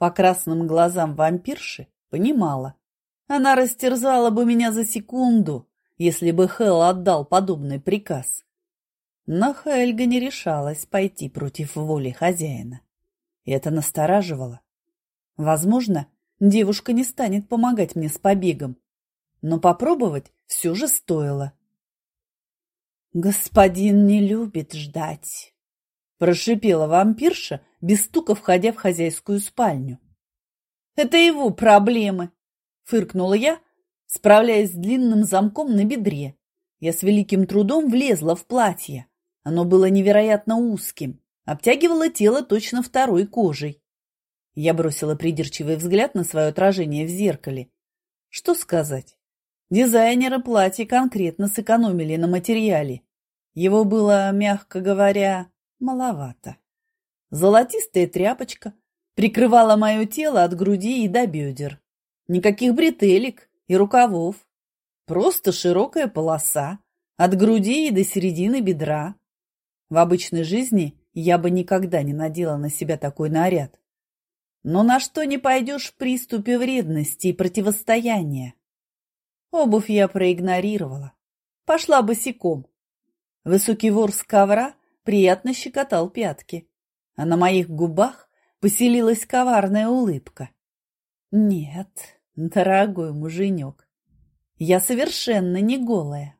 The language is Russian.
По красным глазам вампирши понимала. Она растерзала бы меня за секунду, если бы Хелл отдал подобный приказ. Но Хельга не решалась пойти против воли хозяина. Это настораживало. Возможно, девушка не станет помогать мне с побегом, но попробовать все же стоило. «Господин не любит ждать», – прошипела вампирша, без стука входя в хозяйскую спальню. «Это его проблемы», – фыркнула я, справляясь с длинным замком на бедре. Я с великим трудом влезла в платье. Оно было невероятно узким, обтягивало тело точно второй кожей. Я бросила придирчивый взгляд на свое отражение в зеркале. Что сказать? Дизайнеры платья конкретно сэкономили на материале. Его было, мягко говоря, маловато. Золотистая тряпочка прикрывала мое тело от груди и до бедер. Никаких бретелек и рукавов. Просто широкая полоса от груди и до середины бедра. В обычной жизни я бы никогда не надела на себя такой наряд. Но на что не пойдешь в приступе вредности и противостояния? Обувь я проигнорировала. Пошла босиком. Высокий ворс ковра приятно щекотал пятки, а на моих губах поселилась коварная улыбка. Нет, дорогой муженек, я совершенно не голая.